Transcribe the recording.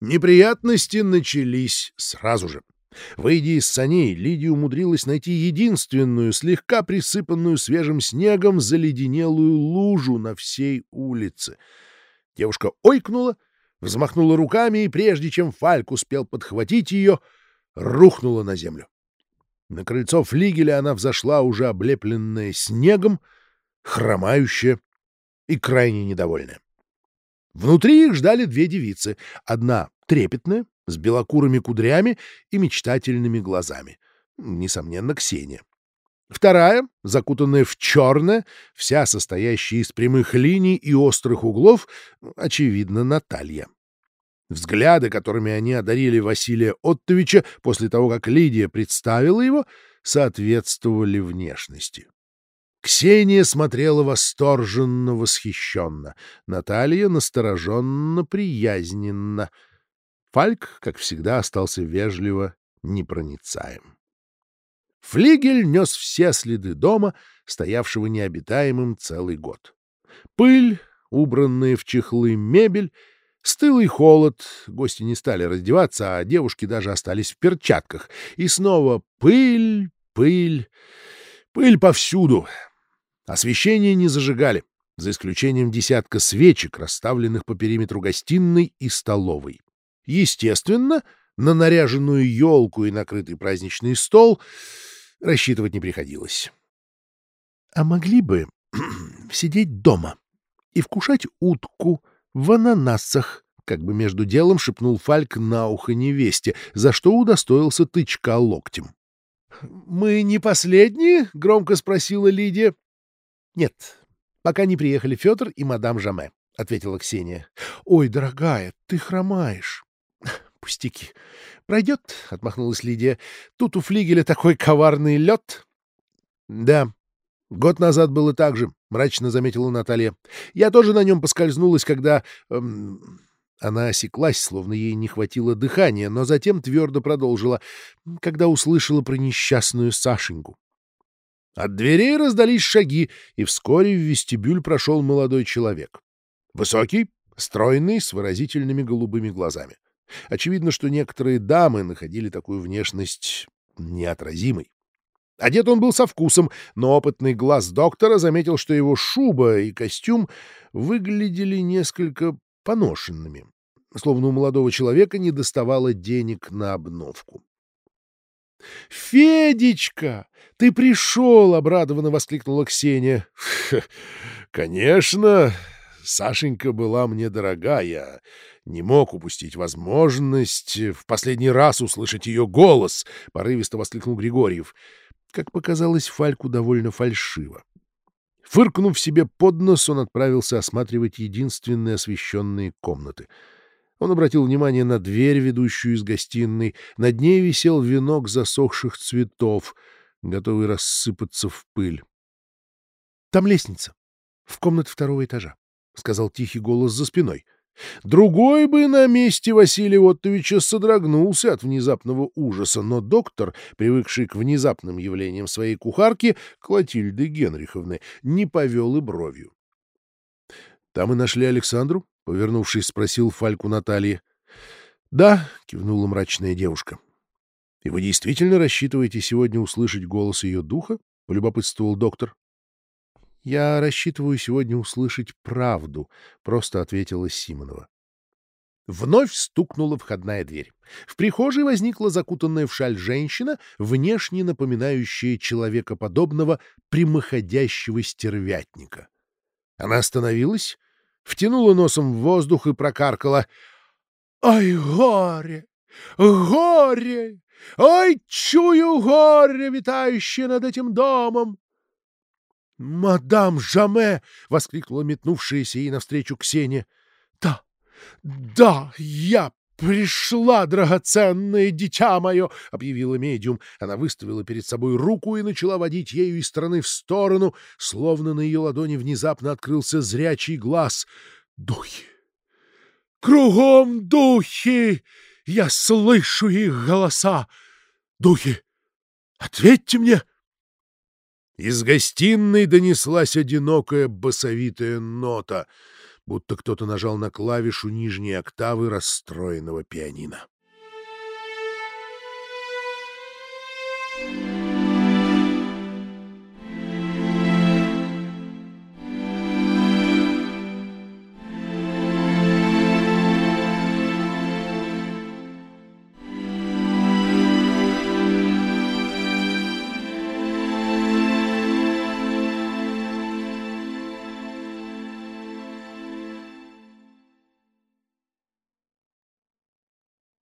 Неприятности начались сразу же. Выйдя из саней, Лидия умудрилась найти единственную, слегка присыпанную свежим снегом, заледенелую лужу на всей улице. Девушка ойкнула, взмахнула руками, и прежде чем Фальк успел подхватить ее, рухнула на землю. На крыльцо флигеля она взошла, уже облепленная снегом, хромающая и крайне недовольная. Внутри их ждали две девицы. Одна трепетная, с белокурыми кудрями и мечтательными глазами. Несомненно, Ксения. Вторая, закутанная в черное, вся состоящая из прямых линий и острых углов, очевидно, Наталья. Взгляды, которыми они одарили Василия Оттовича после того, как Лидия представила его, соответствовали внешности. Ксения смотрела восторженно, восхищенно. Наталья настороженно, приязненно. Фальк, как всегда, остался вежливо непроницаем. Флигель нес все следы дома, стоявшего необитаемым целый год. Пыль, убранная в чехлы мебель, стылый холод, гости не стали раздеваться, а девушки даже остались в перчатках. И снова пыль, пыль, пыль повсюду. Освещение не зажигали, за исключением десятка свечек, расставленных по периметру гостиной и столовой. Естественно, на наряженную елку и накрытый праздничный стол рассчитывать не приходилось. — А могли бы сидеть дома и вкушать утку в ананасах, как бы между делом шепнул Фальк на ухо невесте, за что удостоился тычка локтем. — Мы не последние? — громко спросила Лидия. Нет, пока не приехали Федор и мадам Жаме, — ответила Ксения. — Ой, дорогая, ты хромаешь. — Пустяки. — Пройдет, — отмахнулась Лидия. — Тут у флигеля такой коварный лед. — Да, год назад было так же, — мрачно заметила Наталья. — Я тоже на нем поскользнулась, когда... Эм... Она осеклась, словно ей не хватило дыхания, но затем твердо продолжила, когда услышала про несчастную Сашеньку. От дверей раздались шаги, и вскоре в вестибюль прошел молодой человек. Высокий, стройный, с выразительными голубыми глазами. Очевидно, что некоторые дамы находили такую внешность неотразимой. Одет он был со вкусом, но опытный глаз доктора заметил, что его шуба и костюм выглядели несколько поношенными, словно у молодого человека не доставало денег на обновку. «Федечка, ты пришел!» — обрадованно воскликнула Ксения. «Конечно, Сашенька была мне дорога. Я не мог упустить возможность в последний раз услышать ее голос!» — порывисто воскликнул Григорьев. Как показалось, Фальку довольно фальшиво. Фыркнув себе под нос, он отправился осматривать единственные освещенные комнаты — он обратил внимание на дверь, ведущую из гостиной. Над ней висел венок засохших цветов, готовый рассыпаться в пыль. — Там лестница, в комнате второго этажа, — сказал тихий голос за спиной. Другой бы на месте Василия Оттовича содрогнулся от внезапного ужаса, но доктор, привыкший к внезапным явлениям своей кухарки, Клотильды Генриховны, не повел и бровью. — Там и нашли Александру? — повернувшись, спросил Фальку Натальи. — Да, — кивнула мрачная девушка. — И вы действительно рассчитываете сегодня услышать голос ее духа? — полюбопытствовал доктор. — Я рассчитываю сегодня услышать правду, — просто ответила Симонова. Вновь стукнула входная дверь. В прихожей возникла закутанная в шаль женщина, внешне напоминающая человекоподобного прямоходящего стервятника. Она остановилась, втянула носом в воздух и прокаркала. «Ой, горе! Горе! Ой, чую горе, витающее над этим домом!» «Мадам Жаме!» — воскликнула метнувшаяся ей навстречу Ксения. «Да, да, я пришла, драгоценное дитя мое!» — объявила медиум. Она выставила перед собой руку и начала водить ею из стороны в сторону, словно на ее ладони внезапно открылся зрячий глаз. «Духи! Кругом духи! Я слышу их голоса! Духи! Ответьте мне!» Из гостиной донеслась одинокая басовитая нота — будто кто-то нажал на клавишу нижней октавы расстроенного пианино.